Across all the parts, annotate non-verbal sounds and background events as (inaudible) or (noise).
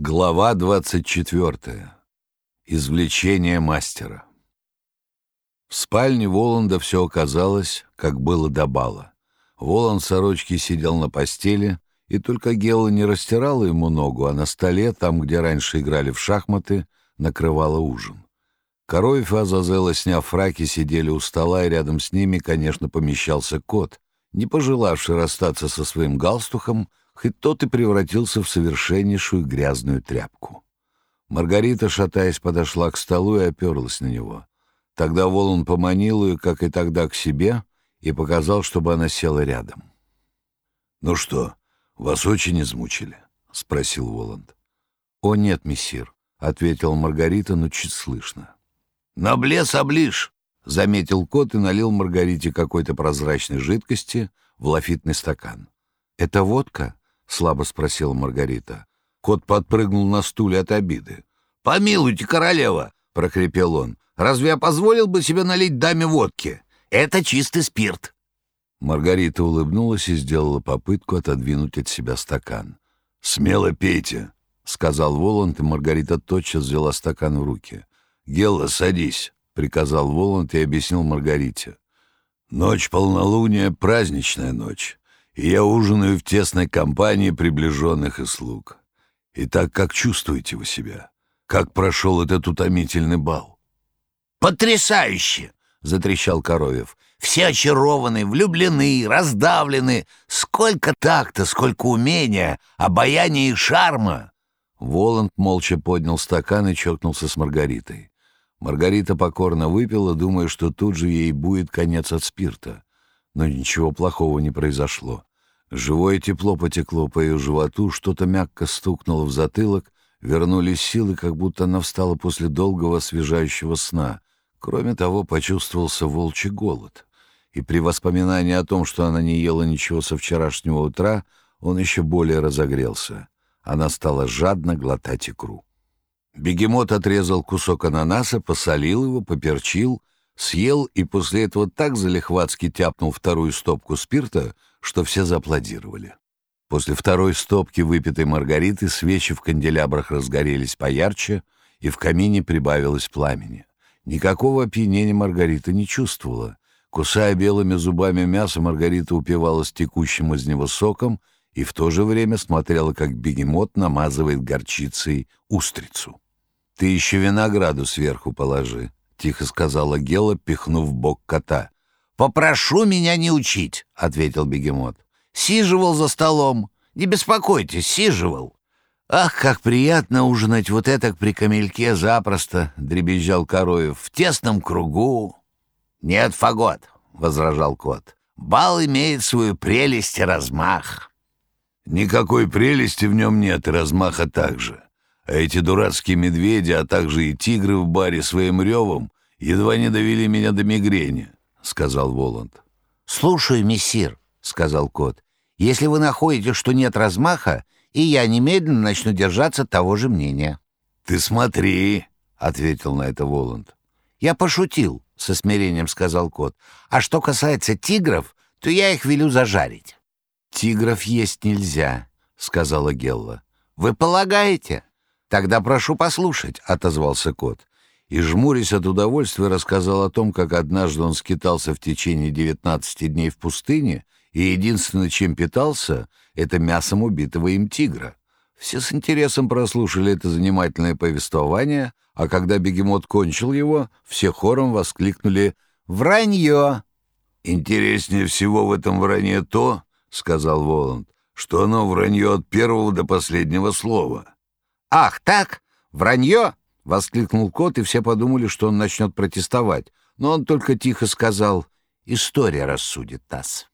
Глава 24. Извлечение мастера. В спальне Воланда все оказалось, как было до бала. Воланд сорочки сидел на постели, и только Гела не растирала ему ногу, а на столе, там, где раньше играли в шахматы, накрывала ужин. Короев и Азазела, сняв фраки, сидели у стола, и рядом с ними, конечно, помещался кот, не пожелавший расстаться со своим галстухом, хоть тот и превратился в совершеннейшую грязную тряпку. Маргарита, шатаясь, подошла к столу и оперлась на него. Тогда Волан поманил ее, как и тогда, к себе и показал, чтобы она села рядом. «Ну что, вас очень измучили?» — спросил Воланд. «О, нет, мессир», — ответила Маргарита, но чуть слышно. «Наблес оближ», — заметил кот и налил Маргарите какой-то прозрачной жидкости в лафитный стакан. «Это водка?» — слабо спросила Маргарита. Кот подпрыгнул на стуле от обиды. «Помилуйте, королева!» — прохрипел он. «Разве я позволил бы себе налить даме водки? Это чистый спирт!» Маргарита улыбнулась и сделала попытку отодвинуть от себя стакан. «Смело пейте!» — сказал Воланд, и Маргарита тотчас взяла стакан в руки. «Гелла, садись», — приказал Воланд и объяснил Маргарите. «Ночь полнолуния — праздничная ночь, и я ужинаю в тесной компании приближенных и слуг. Итак, как чувствуете вы себя? Как прошел этот утомительный бал?» «Потрясающе!» — затрещал Коровев. «Все очарованы, влюблены, раздавлены. Сколько такта, сколько умения, обаяния и шарма!» Воланд молча поднял стакан и чокнулся с Маргаритой. Маргарита покорно выпила, думая, что тут же ей будет конец от спирта. Но ничего плохого не произошло. Живое тепло потекло по ее животу, что-то мягко стукнуло в затылок, вернулись силы, как будто она встала после долгого освежающего сна. Кроме того, почувствовался волчий голод. И при воспоминании о том, что она не ела ничего со вчерашнего утра, он еще более разогрелся. Она стала жадно глотать икру. Бегемот отрезал кусок ананаса, посолил его, поперчил, съел и после этого так залихватски тяпнул вторую стопку спирта, что все зааплодировали. После второй стопки выпитой маргариты свечи в канделябрах разгорелись поярче, и в камине прибавилось пламени. Никакого опьянения Маргарита не чувствовала. Кусая белыми зубами мясо, Маргарита упивалась текущим из него соком и в то же время смотрела, как бегемот намазывает горчицей устрицу. «Ты еще винограду сверху положи», — тихо сказала Гела, пихнув бок кота. «Попрошу меня не учить», — ответил бегемот. «Сиживал за столом. Не беспокойтесь, сиживал». «Ах, как приятно ужинать вот это при камельке запросто», — дребезжал Короев, — «в тесном кругу». «Нет, Фагот», — возражал кот, — «бал имеет свою прелесть и размах». «Никакой прелести в нем нет, и размаха также. А эти дурацкие медведи, а также и тигры в баре своим ревом едва не довели меня до мигрени», — сказал Воланд. «Слушаю, мессир», — сказал кот. «Если вы находите, что нет размаха, и я немедленно начну держаться того же мнения». «Ты смотри», — ответил на это Воланд. «Я пошутил», — со смирением сказал кот. «А что касается тигров, то я их велю зажарить». «Тигров есть нельзя», — сказала Гелла. «Вы полагаете?» «Тогда прошу послушать», — отозвался кот. И, жмурясь от удовольствия, рассказал о том, как однажды он скитался в течение девятнадцати дней в пустыне, и единственное, чем питался, — это мясом убитого им тигра. Все с интересом прослушали это занимательное повествование, а когда бегемот кончил его, все хором воскликнули «Вранье!» «Интереснее всего в этом вранье то, — сказал Воланд, — что оно вранье от первого до последнего слова». «Ах, так? Вранье?» — воскликнул кот, и все подумали, что он начнет протестовать. Но он только тихо сказал «История рассудит нас».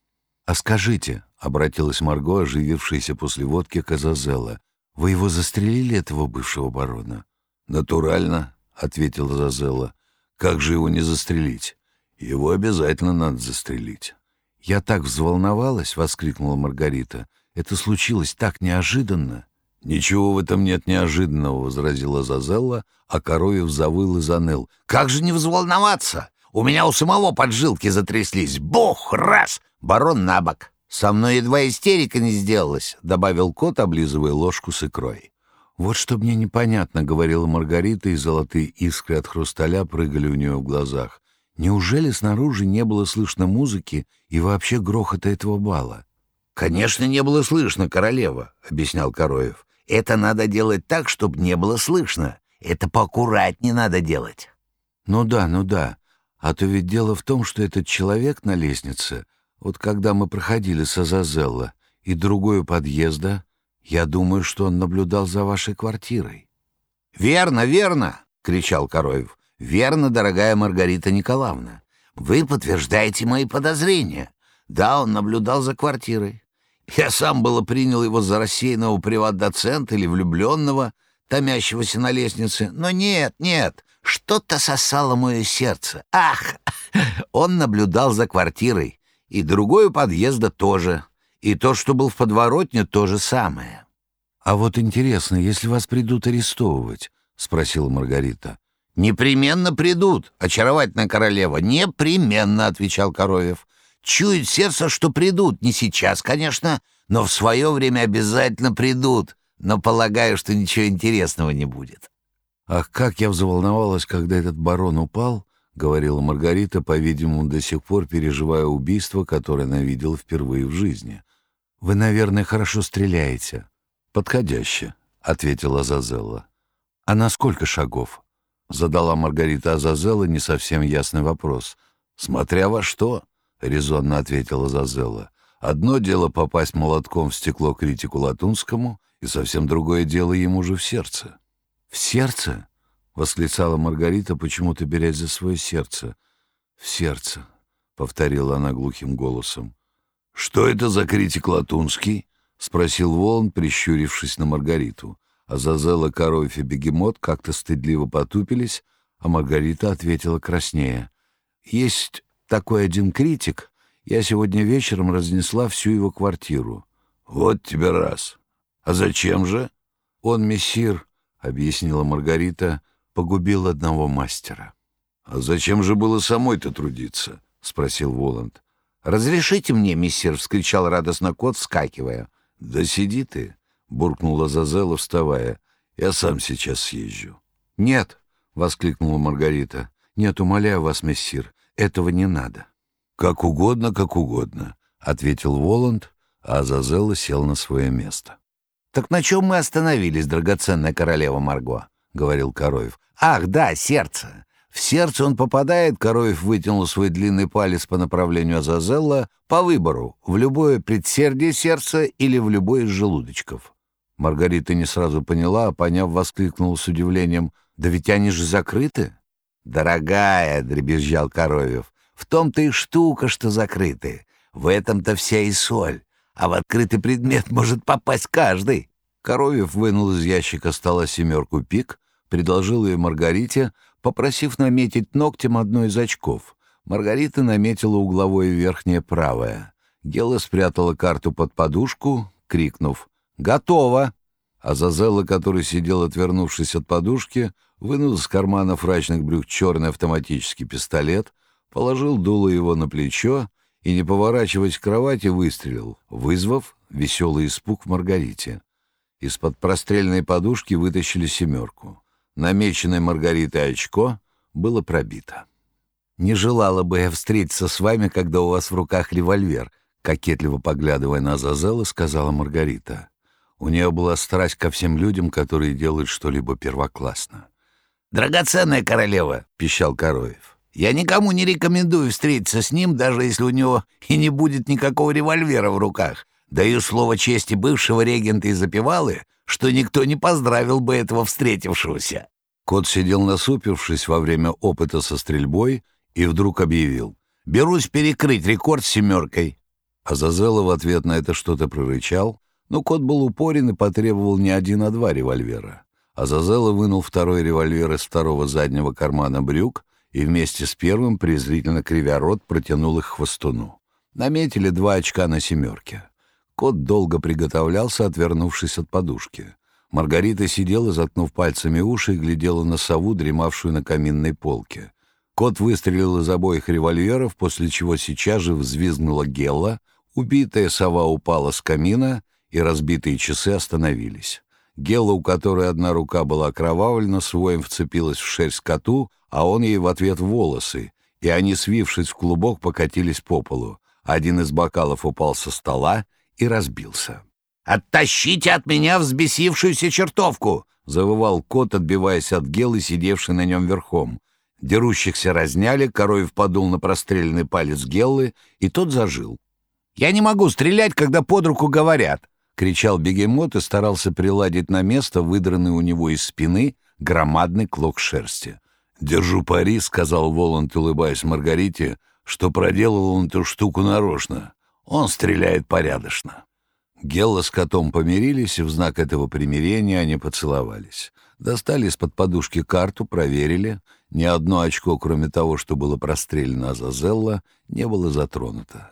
«А скажите», — обратилась Марго, оживившаяся после водки Казазела, — «вы его застрелили, этого бывшего барона?» «Натурально», — ответил Зазела. «Как же его не застрелить? Его обязательно надо застрелить». «Я так взволновалась!» — воскликнула Маргарита. «Это случилось так неожиданно!» «Ничего в этом нет неожиданного», — возразила Зазелла, а Короев завыл и заныл. «Как же не взволноваться? У меня у самого поджилки затряслись. Бог, раз! Барон на бок. Со мной едва истерика не сделалась», — добавил кот, облизывая ложку с икрой. «Вот что мне непонятно», — говорила Маргарита, и золотые искры от хрусталя прыгали у нее в глазах. «Неужели снаружи не было слышно музыки и вообще грохота этого бала?» «Конечно, не было слышно, королева», — объяснял Короев. «Это надо делать так, чтобы не было слышно. Это поаккуратнее надо делать». «Ну да, ну да. А то ведь дело в том, что этот человек на лестнице, вот когда мы проходили с Азазелла и другую подъезда, я думаю, что он наблюдал за вашей квартирой». «Верно, верно!» — кричал Короев. «Верно, дорогая Маргарита Николаевна. Вы подтверждаете мои подозрения. Да, он наблюдал за квартирой. Я сам было принял его за рассеянного приват-доцента или влюбленного, томящегося на лестнице. Но нет, нет, что-то сосало мое сердце. Ах! (laughs) Он наблюдал за квартирой. И другой у подъезда тоже. И то, что был в подворотне, то же самое. «А вот интересно, если вас придут арестовывать?» — спросила Маргарита. «Непременно придут, очаровательная королева, непременно», — отвечал Коровев. «Чует сердце, что придут, не сейчас, конечно, но в свое время обязательно придут, но полагаю, что ничего интересного не будет». «Ах, как я взволновалась, когда этот барон упал!» — говорила Маргарита, по-видимому, до сих пор переживая убийство, которое она видела впервые в жизни. «Вы, наверное, хорошо стреляете». «Подходяще», — ответила Азазелла. «А на сколько шагов?» — задала Маргарита Азазелла не совсем ясный вопрос. «Смотря во что», — резонно ответила Азазелла. «Одно дело попасть молотком в стекло критику Латунскому, и совсем другое дело ему же в сердце». «В сердце?» — восклицала Маргарита, почему-то берясь за свое сердце. «В сердце», — повторила она глухим голосом. «Что это за критик Латунский?» — спросил Волн, прищурившись на Маргариту. А Зазела, Коровь и Бегемот как-то стыдливо потупились, а Маргарита ответила краснее. «Есть такой один критик. Я сегодня вечером разнесла всю его квартиру». «Вот тебе раз. А зачем же?» «Он, мессир», — объяснила Маргарита, — «погубил одного мастера». «А зачем же было самой-то трудиться?» — спросил Воланд. «Разрешите мне, миссир!» — вскричал радостно кот, вскакивая. «Да сиди ты!» — буркнула Зазела, вставая. «Я сам сейчас съезжу». «Нет!» — воскликнула Маргарита. «Нет, умоляю вас, мессир, этого не надо». «Как угодно, как угодно», — ответил Воланд, а Зазела сел на свое место. «Так на чем мы остановились, драгоценная королева Марго?» — говорил Короев. «Ах, да, сердце! В сердце он попадает, Короев вытянул свой длинный палец по направлению Азазелла, по выбору, в любое предсердие сердца или в любой из желудочков. Маргарита не сразу поняла, а поняв, воскликнула с удивлением, «Да ведь они же закрыты!» «Дорогая!» — дребезжал Коровев. «В том-то и штука, что закрыты. В этом-то вся и соль. А в открытый предмет может попасть каждый». Коровев вынул из ящика стола семерку пик, предложил ее Маргарите, попросив наметить ногтем одно из очков. Маргарита наметила угловое верхнее правое. Гела спрятала карту под подушку, крикнув «Готово!». Азазелла, который сидел, отвернувшись от подушки, вынул из кармана фрачных брюк черный автоматический пистолет, положил дуло его на плечо и, не поворачиваясь к кровати, выстрелил, вызвав веселый испуг в Маргарите. Из-под прострельной подушки вытащили семерку намеченное Маргаритой очко было пробито. «Не желала бы я встретиться с вами, когда у вас в руках револьвер», кокетливо поглядывая на Азазела, сказала Маргарита. У нее была страсть ко всем людям, которые делают что-либо первоклассно. «Драгоценная королева», — пищал Короев, — «я никому не рекомендую встретиться с ним, даже если у него и не будет никакого револьвера в руках. Даю слово чести бывшего регента и запевалы, что никто не поздравил бы этого встретившегося. Кот сидел насупившись во время опыта со стрельбой и вдруг объявил. «Берусь перекрыть рекорд семеркой». Азазела в ответ на это что-то прорычал, но кот был упорен и потребовал не один, а два револьвера. Азазела вынул второй револьвер из второго заднего кармана брюк и вместе с первым, презрительно кривя рот, протянул их хвостуну. Наметили два очка на семерке. Кот долго приготовлялся, отвернувшись от подушки. Маргарита сидела, заткнув пальцами уши, и глядела на сову, дремавшую на каминной полке. Кот выстрелил из обоих револьверов, после чего сейчас же взвизгнула гелла, убитая сова упала с камина, и разбитые часы остановились. Гелла, у которой одна рука была окровавлена, своим вцепилась в шерсть коту, а он ей в ответ волосы, и они, свившись в клубок, покатились по полу. Один из бокалов упал со стола и разбился. «Оттащите от меня взбесившуюся чертовку!» — завывал кот, отбиваясь от Гелы, сидевший на нем верхом. Дерущихся разняли, Короев подул на простреленный палец Геллы, и тот зажил. «Я не могу стрелять, когда под руку говорят!» — кричал бегемот и старался приладить на место выдранный у него из спины громадный клок шерсти. «Держу пари», — сказал Воланд, улыбаясь Маргарите, что проделал он эту штуку нарочно. Он стреляет порядочно. Гелла с котом помирились, и в знак этого примирения они поцеловались. Достали из-под подушки карту, проверили. Ни одно очко, кроме того, что было прострелено Азазелла, не было затронуто.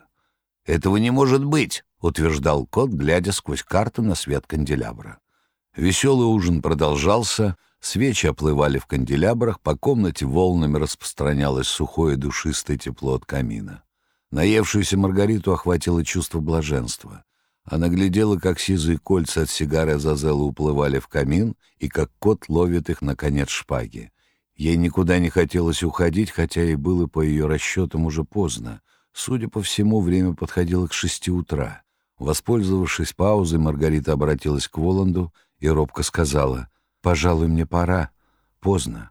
«Этого не может быть!» — утверждал кот, глядя сквозь карту на свет канделябра. Веселый ужин продолжался, свечи оплывали в канделябрах, по комнате волнами распространялось сухое душистое тепло от камина. Наевшуюся Маргариту охватило чувство блаженства. Она глядела, как сизые кольца от сигары Азазела уплывали в камин, и как кот ловит их на конец шпаги. Ей никуда не хотелось уходить, хотя и было по ее расчетам уже поздно. Судя по всему, время подходило к шести утра. Воспользовавшись паузой, Маргарита обратилась к Воланду и робко сказала, «Пожалуй, мне пора. Поздно».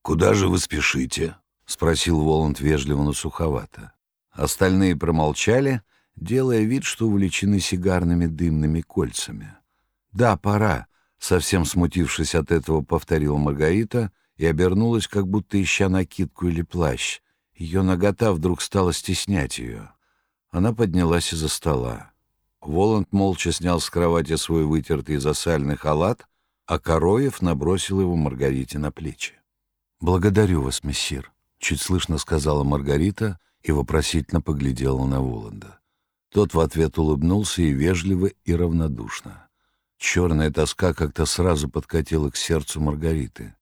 «Куда же вы спешите?» — спросил Воланд вежливо, но суховато. Остальные промолчали, делая вид, что увлечены сигарными дымными кольцами. «Да, пора», — совсем смутившись от этого, повторила Маргарита и обернулась, как будто ища накидку или плащ. Ее нагота вдруг стала стеснять ее. Она поднялась из-за стола. Воланд молча снял с кровати свой вытертый засальный халат, а Короев набросил его Маргарите на плечи. «Благодарю вас, мессир», — чуть слышно сказала Маргарита и вопросительно поглядела на Воланда. Тот в ответ улыбнулся и вежливо, и равнодушно. Черная тоска как-то сразу подкатила к сердцу Маргариты.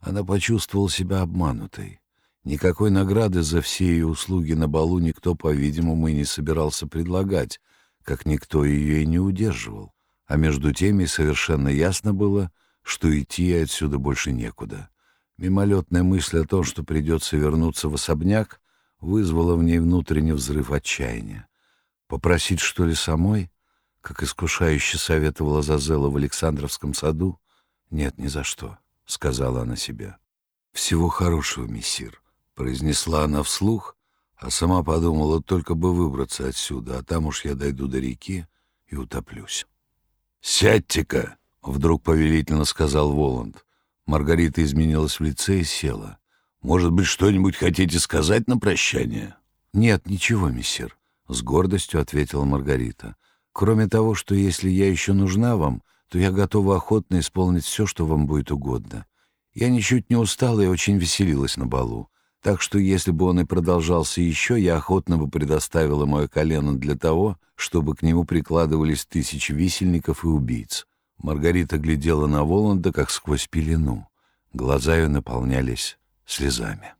Она почувствовала себя обманутой. Никакой награды за все ее услуги на балу никто, по-видимому, и не собирался предлагать, как никто ее и не удерживал. А между теми совершенно ясно было, что идти отсюда больше некуда. Мимолетная мысль о том, что придется вернуться в особняк, вызвала в ней внутренний взрыв отчаяния. Попросить, что ли, самой, как искушающе советовала Зазела в Александровском саду? Нет, ни за что, — сказала она себе. Всего хорошего, мессир, — произнесла она вслух, а сама подумала, только бы выбраться отсюда, а там уж я дойду до реки и утоплюсь. «Сядьте-ка!» — вдруг повелительно сказал Воланд. Маргарита изменилась в лице и села. «Может быть, что-нибудь хотите сказать на прощание?» «Нет, ничего, мессир», — с гордостью ответила Маргарита. «Кроме того, что если я еще нужна вам, то я готова охотно исполнить все, что вам будет угодно. Я ничуть не устала и очень веселилась на балу. Так что если бы он и продолжался еще, я охотно бы предоставила мое колено для того, чтобы к нему прикладывались тысячи висельников и убийц». Маргарита глядела на Воланда, как сквозь пелену. Глаза ее наполнялись слезами.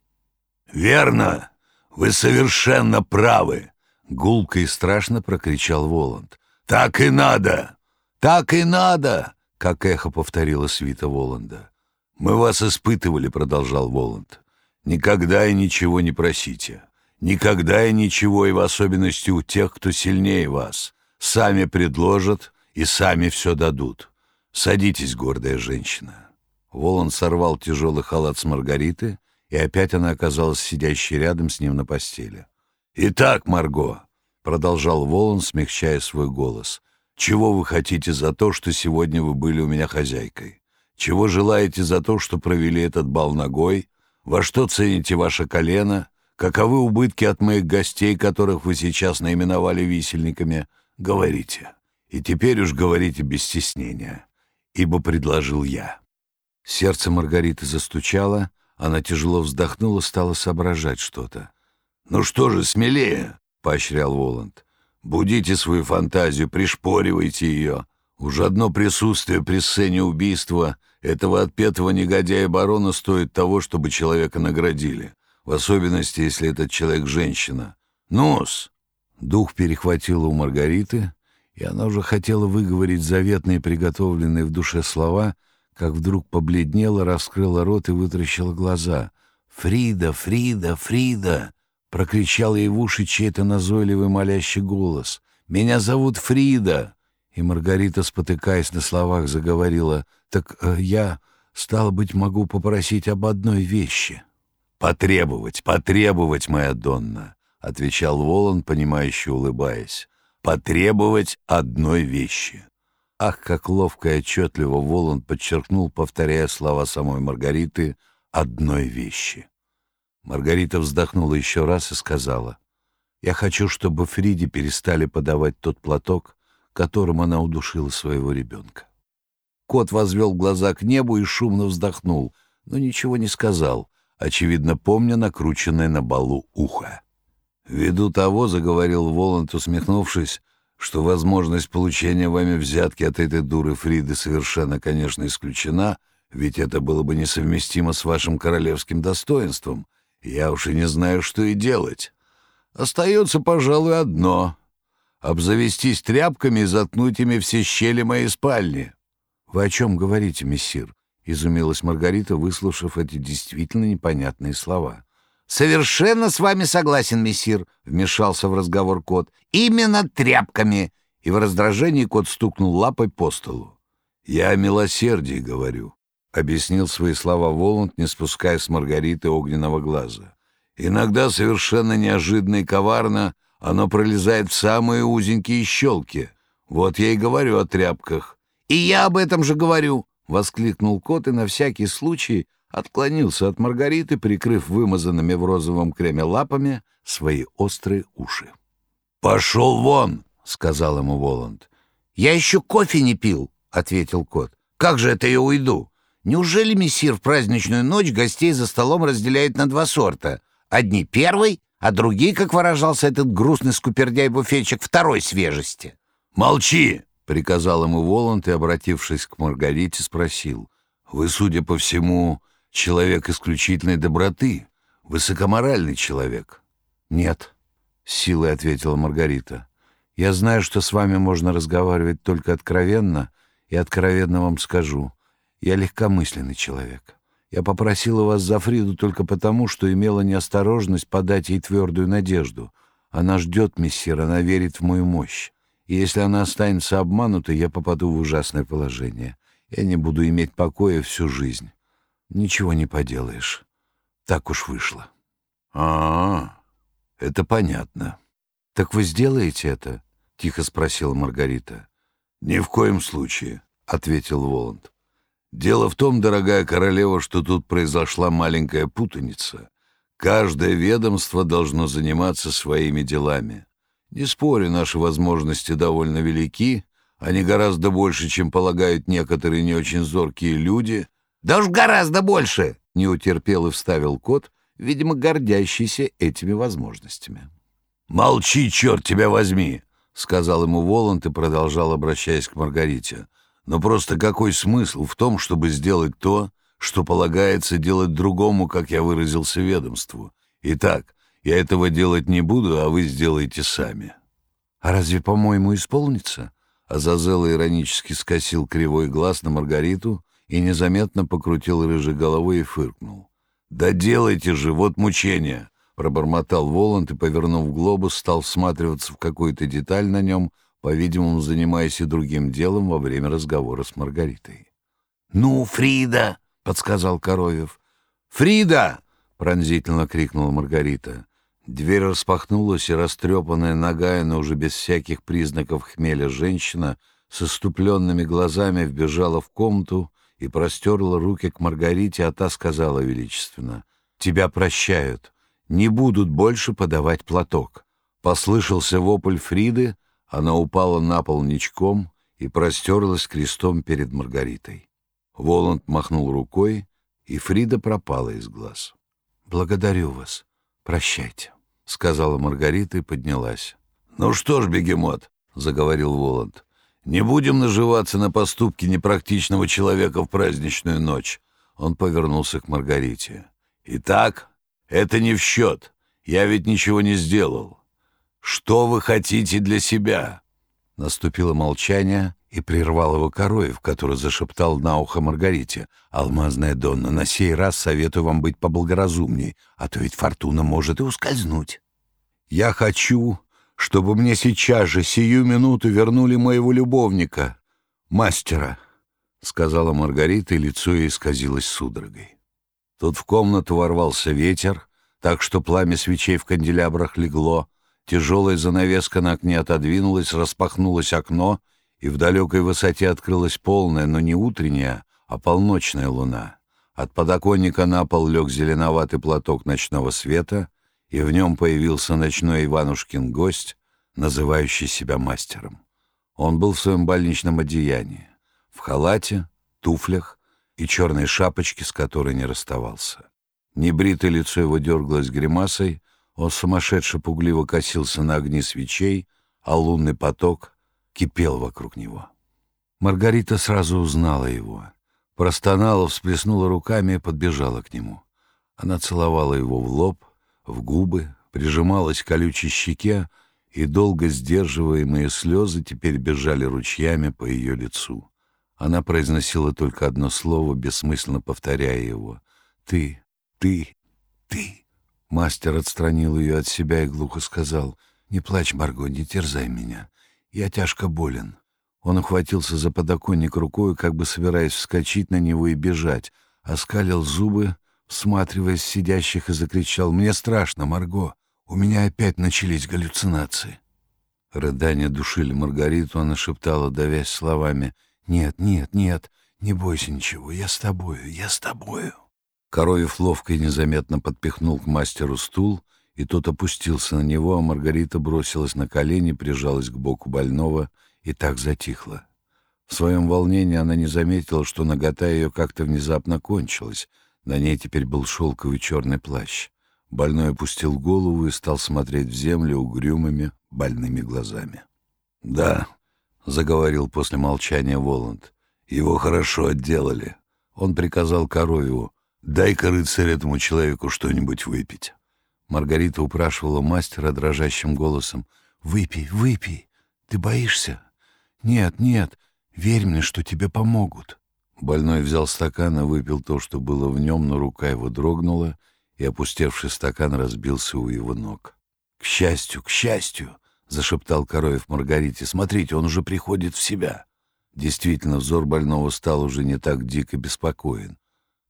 «Верно! Вы совершенно правы!» Гулко и страшно прокричал Воланд. «Так и надо! Так и надо!» Как эхо повторила свита Воланда. «Мы вас испытывали», — продолжал Воланд. «Никогда и ничего не просите. Никогда и ничего, и в особенности у тех, кто сильнее вас. Сами предложат и сами все дадут. Садитесь, гордая женщина». Воланд сорвал тяжелый халат с Маргариты, и опять она оказалась сидящей рядом с ним на постели. «Итак, Марго», — продолжал Волан, смягчая свой голос, «чего вы хотите за то, что сегодня вы были у меня хозяйкой? Чего желаете за то, что провели этот бал ногой? Во что цените ваше колено? Каковы убытки от моих гостей, которых вы сейчас наименовали висельниками? Говорите. И теперь уж говорите без стеснения, ибо предложил я». Сердце Маргариты застучало, она тяжело вздохнула, стала соображать что-то. «Ну что же, смелее!» — поощрял Воланд. «Будите свою фантазию, пришпоривайте ее. Уже одно присутствие при сцене убийства этого отпетого негодяя барона стоит того, чтобы человека наградили, в особенности, если этот человек женщина. Нос!» Дух перехватило у Маргариты, И она уже хотела выговорить заветные приготовленные в душе слова, как вдруг побледнела, раскрыла рот и вытаращила глаза. «Фрида! Фрида! Фрида!» — прокричал ей в уши чей-то назойливый молящий голос. «Меня зовут Фрида!» И Маргарита, спотыкаясь на словах, заговорила. «Так э, я, стало быть, могу попросить об одной вещи». «Потребовать, потребовать, моя Донна!» — отвечал Волан, понимающе улыбаясь. «Потребовать одной вещи». Ах, как ловко и отчетливо Воланд подчеркнул, повторяя слова самой Маргариты, «одной вещи». Маргарита вздохнула еще раз и сказала, «Я хочу, чтобы Фриде перестали подавать тот платок, которым она удушила своего ребенка». Кот возвел глаза к небу и шумно вздохнул, но ничего не сказал, очевидно, помня накрученное на балу ухо. «Ввиду того, — заговорил Воланд, усмехнувшись, что возможность получения вами взятки от этой дуры Фриды совершенно, конечно, исключена, ведь это было бы несовместимо с вашим королевским достоинством. Я уж и не знаю, что и делать. Остается, пожалуй, одно — обзавестись тряпками и заткнуть ими все щели моей спальни. — Вы о чем говорите, мессир? — изумилась Маргарита, выслушав эти действительно непонятные слова. «Совершенно с вами согласен, мессир», — вмешался в разговор кот. «Именно тряпками». И в раздражении кот стукнул лапой по столу. «Я о милосердии говорю», — объяснил свои слова Воланд, не спуская с Маргариты огненного глаза. «Иногда совершенно неожиданно и коварно оно пролезает в самые узенькие щелки. Вот я и говорю о тряпках». «И я об этом же говорю», — воскликнул кот и на всякий случай отклонился от Маргариты, прикрыв вымазанными в розовом креме лапами свои острые уши. «Пошел вон!» — сказал ему Воланд. «Я еще кофе не пил», — ответил кот. «Как же это я уйду? Неужели мессир в праздничную ночь гостей за столом разделяет на два сорта? Одни первый, а другие, как выражался этот грустный скупердяй-буфетчик, второй свежести?» «Молчи!» — приказал ему Воланд и, обратившись к Маргарите, спросил. «Вы, судя по всему, человек исключительной доброты, высокоморальный человек. Нет, силой ответила Маргарита. Я знаю, что с вами можно разговаривать только откровенно, и откровенно вам скажу. Я легкомысленный человек. Я попросила вас за Фриду только потому, что имела неосторожность подать ей твердую надежду. Она ждет, мессир, она верит в мою мощь. И если она останется обманутой, я попаду в ужасное положение. Я не буду иметь покоя всю жизнь. Ничего не поделаешь. Так уж вышло. А, -а, -а это понятно. Так вы сделаете это? Тихо спросила Маргарита. Ни в коем случае, ответил Воланд. Дело в том, дорогая королева, что тут произошла маленькая путаница. Каждое ведомство должно заниматься своими делами. Не спорю, наши возможности довольно велики, они гораздо больше, чем полагают некоторые не очень зоркие люди, «Да уж гораздо больше!» — не утерпел и вставил кот, видимо, гордящийся этими возможностями. «Молчи, черт тебя возьми!» — сказал ему Воланд и продолжал, обращаясь к Маргарите. «Но просто какой смысл в том, чтобы сделать то, что полагается делать другому, как я выразился, ведомству? Итак, я этого делать не буду, а вы сделаете сами». «А разве, по-моему, исполнится?» Азазел иронически скосил кривой глаз на Маргариту, и незаметно покрутил рыжей головой и фыркнул. «Да делайте же, вот мучение!» Пробормотал Воланд и, повернув глобус, стал всматриваться в какую-то деталь на нем, по-видимому, занимаясь и другим делом во время разговора с Маргаритой. «Ну, Фрида!» — подсказал Коровьев. «Фрида!» — пронзительно крикнула Маргарита. Дверь распахнулась, и растрепанная ногая, но уже без всяких признаков хмеля женщина с иступленными глазами вбежала в комнату и простерла руки к Маргарите, а та сказала величественно, «Тебя прощают, не будут больше подавать платок». Послышался вопль Фриды, она упала на пол ничком и простерлась крестом перед Маргаритой. Воланд махнул рукой, и Фрида пропала из глаз. «Благодарю вас. Прощайте», — сказала Маргарита и поднялась. «Ну что ж, бегемот», — заговорил Воланд, не будем наживаться на поступки непрактичного человека в праздничную ночь. Он повернулся к Маргарите. Итак, это не в счет. Я ведь ничего не сделал. Что вы хотите для себя? Наступило молчание, и прервал его Короев, который зашептал на ухо Маргарите. «Алмазная Донна, на сей раз советую вам быть поблагоразумней, а то ведь фортуна может и ускользнуть. Я хочу, чтобы мне сейчас же, сию минуту, вернули моего любовника, мастера», — сказала Маргарита, и лицо ей исказилось судорогой. Тут в комнату ворвался ветер, так что пламя свечей в канделябрах легло, тяжелая занавеска на окне отодвинулась, распахнулось окно — и в далекой высоте открылась полная, но не утренняя, а полночная луна. От подоконника на пол лег зеленоватый платок ночного света, и в нем появился ночной Иванушкин гость, называющий себя мастером. Он был в своем больничном одеянии, в халате, туфлях и черной шапочке, с которой не расставался. Небритое лицо его дергалось гримасой, он сумасшедше пугливо косился на огни свечей, а лунный поток кипел вокруг него. Маргарита сразу узнала его. Простонала, всплеснула руками и подбежала к нему. Она целовала его в лоб, в губы, прижималась к колючей щеке, и долго сдерживаемые слезы теперь бежали ручьями по ее лицу. Она произносила только одно слово, бессмысленно повторяя его. «Ты, ты, ты». Мастер отстранил ее от себя и глухо сказал, «Не плачь, Марго, не терзай меня. Я тяжко болен. Он ухватился за подоконник рукой, как бы собираясь вскочить на него и бежать, оскалил зубы, всматриваясь в сидящих, и закричал «Мне страшно, Марго! У меня опять начались галлюцинации!» Рыдания душили Маргариту, она шептала, давясь словами «Нет, нет, нет, не бойся ничего, я с тобою, я с тобою!» Коровьев ловко и незаметно подпихнул к мастеру стул — и тот опустился на него, а Маргарита бросилась на колени, прижалась к боку больного и так затихла. В своем волнении она не заметила, что нагота ее как-то внезапно кончилась. На ней теперь был шелковый черный плащ. Больной опустил голову и стал смотреть в землю угрюмыми, больными глазами. «Да», — заговорил после молчания Воланд, — «его хорошо отделали. Он приказал Коровьеву, дай-ка, рыцарь, этому человеку что-нибудь выпить». Маргарита упрашивала мастера дрожащим голосом. «Выпей, выпей. Ты боишься?» «Нет, нет. Верь мне, что тебе помогут». Больной взял стакан и выпил то, что было в нем, но рука его дрогнула, и опустевший стакан разбился у его ног. «К счастью, к счастью!» — зашептал Короев Маргарите. «Смотрите, он уже приходит в себя». Действительно, взор больного стал уже не так дико беспокоен.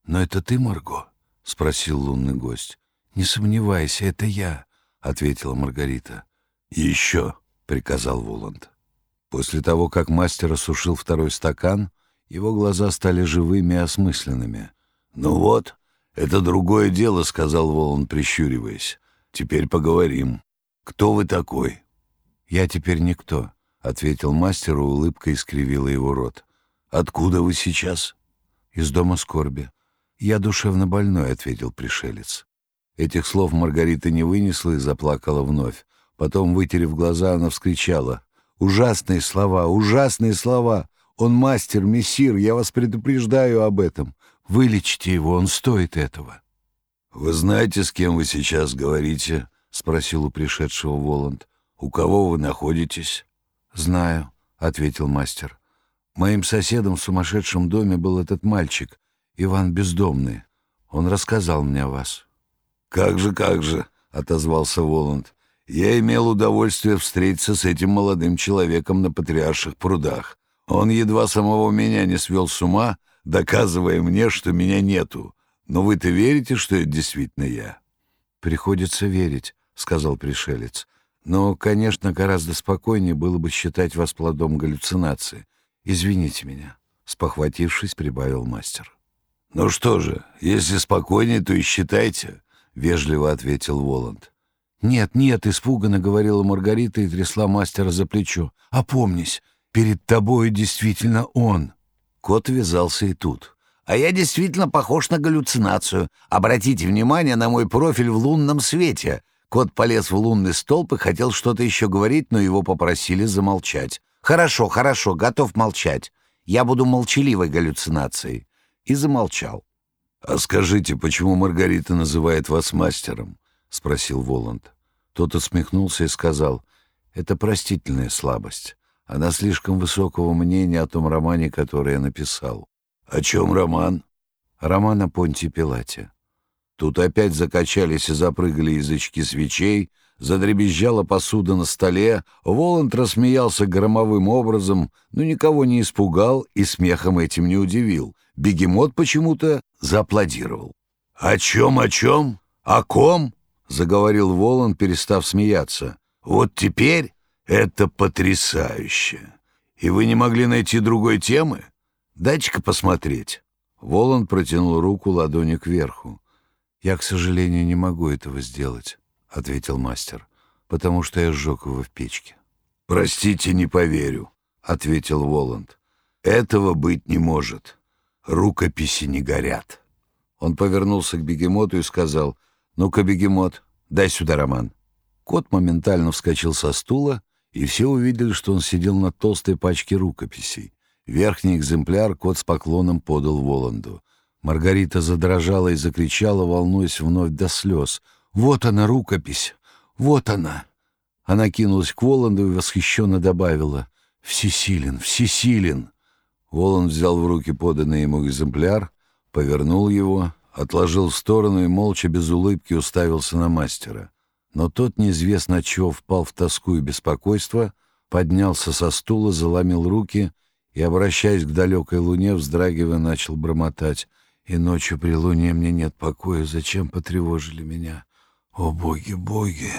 «Но это ты, Марго?» — спросил лунный гость. «Не сомневайся, это я», — ответила Маргарита. «Еще», — приказал Воланд. После того, как мастер осушил второй стакан, его глаза стали живыми и осмысленными. «Ну вот, это другое дело», — сказал Воланд, прищуриваясь. «Теперь поговорим. Кто вы такой?» «Я теперь никто», — ответил мастер, улыбка искривила его рот. «Откуда вы сейчас?» «Из дома скорби». «Я душевно больной», — ответил пришелец. Этих слов Маргарита не вынесла и заплакала вновь. Потом, вытерев глаза, она вскричала. «Ужасные слова! Ужасные слова! Он мастер, мессир, я вас предупреждаю об этом. Вылечите его, он стоит этого». «Вы знаете, с кем вы сейчас говорите?» — спросил у пришедшего Воланд. «У кого вы находитесь?» «Знаю», — ответил мастер. «Моим соседом в сумасшедшем доме был этот мальчик, Иван Бездомный. Он рассказал мне о вас». «Как же, как же», — отозвался Воланд. «Я имел удовольствие встретиться с этим молодым человеком на Патриарших прудах. Он едва самого меня не свел с ума, доказывая мне, что меня нету. Но вы-то верите, что это действительно я?» «Приходится верить», — сказал пришелец. «Но, конечно, гораздо спокойнее было бы считать вас плодом галлюцинации. Извините меня», — спохватившись, прибавил мастер. «Ну что же, если спокойнее, то и считайте. — вежливо ответил Воланд. «Нет, нет», — испуганно говорила Маргарита и трясла мастера за плечо. «Опомнись, перед тобой действительно он». Кот вязался и тут. «А я действительно похож на галлюцинацию. Обратите внимание на мой профиль в лунном свете». Кот полез в лунный столб и хотел что-то еще говорить, но его попросили замолчать. «Хорошо, хорошо, готов молчать. Я буду молчаливой галлюцинацией». И замолчал. «А скажите, почему Маргарита называет вас мастером?» — спросил Воланд. Тот усмехнулся и сказал, «Это простительная слабость. Она слишком высокого мнения о том романе, который я написал. О чем роман? Роман о Понте Пилате. Тут опять закачались и запрыгали язычки свечей, задребезжала посуда на столе, Воланд рассмеялся громовым образом, но никого не испугал и смехом этим не удивил. Бегемот почему-то зааплодировал. «О чем, о чем? О ком?» — заговорил Воланд, перестав смеяться. «Вот теперь это потрясающе! И вы не могли найти другой темы? Дайте-ка посмотреть». Воланд протянул руку ладонью кверху. «Я, к сожалению, не могу этого сделать», — ответил мастер, «потому что я сжег его в печке». «Простите, не поверю», — ответил Воланд. «Этого быть не может. Рукописи не горят». Он повернулся к бегемоту и сказал, «Ну-ка, бегемот, дай сюда роман». Кот моментально вскочил со стула, и все увидели, что он сидел на толстой пачке рукописей. Верхний экземпляр кот с поклоном подал Воланду. Маргарита задрожала и закричала, волнуясь вновь до слез. «Вот она, рукопись! Вот она!» Она кинулась к Воланду и восхищенно добавила. «Всесилен! Всесилен!» Воланд взял в руки поданный ему экземпляр, повернул его, отложил в сторону и молча без улыбки уставился на мастера. Но тот, неизвестно чего, впал в тоску и беспокойство, поднялся со стула, заломил руки и, обращаясь к далекой луне, вздрагивая, начал бормотать. И ночью при луне мне нет покоя. Зачем потревожили меня? О, боги, боги!»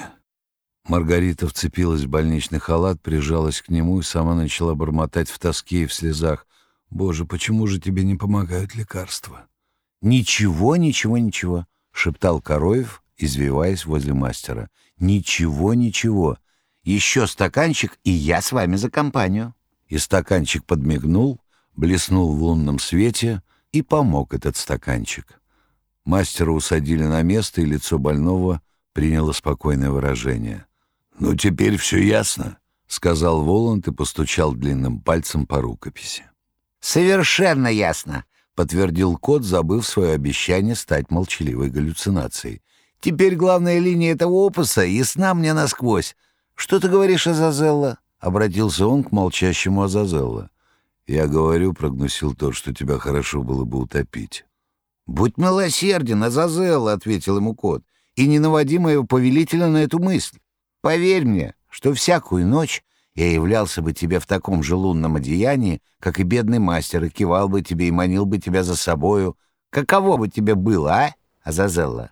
Маргарита вцепилась в больничный халат, прижалась к нему и сама начала бормотать в тоске и в слезах. «Боже, почему же тебе не помогают лекарства?» «Ничего, ничего, ничего», — шептал Короев, извиваясь возле мастера. «Ничего, ничего. Еще стаканчик, и я с вами за компанию». И стаканчик подмигнул, блеснул в лунном свете — и помог этот стаканчик. Мастера усадили на место, и лицо больного приняло спокойное выражение. «Ну, теперь все ясно», — сказал Воланд и постучал длинным пальцем по рукописи. «Совершенно ясно», — подтвердил кот, забыв свое обещание стать молчаливой галлюцинацией. «Теперь главная линия этого опуса ясна мне насквозь. Что ты говоришь, Азазелла?» — обратился он к молчащему Азазелла. Я говорю, прогнусил то, что тебя хорошо было бы утопить. «Будь милосерден, Азазел», — ответил ему кот, «и не наводи моего повелителя на эту мысль. Поверь мне, что всякую ночь я являлся бы тебе в таком же лунном одеянии, как и бедный мастер, и кивал бы тебе и манил бы тебя за собою. Каково бы тебе было, а, Азазелла?»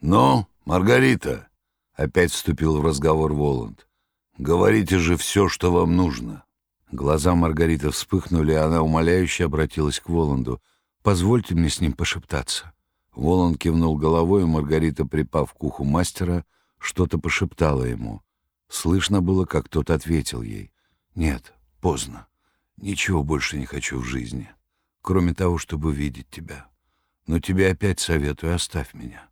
«Ну, Маргарита», — опять вступил в разговор Воланд, — «говорите же все, что вам нужно». Глаза Маргариты вспыхнули, и она умоляюще обратилась к Воланду. «Позвольте мне с ним пошептаться». Воланд кивнул головой, и Маргарита, припав к уху мастера, что-то пошептала ему. Слышно было, как тот ответил ей. «Нет, поздно. Ничего больше не хочу в жизни, кроме того, чтобы видеть тебя. Но тебе опять советую, оставь меня.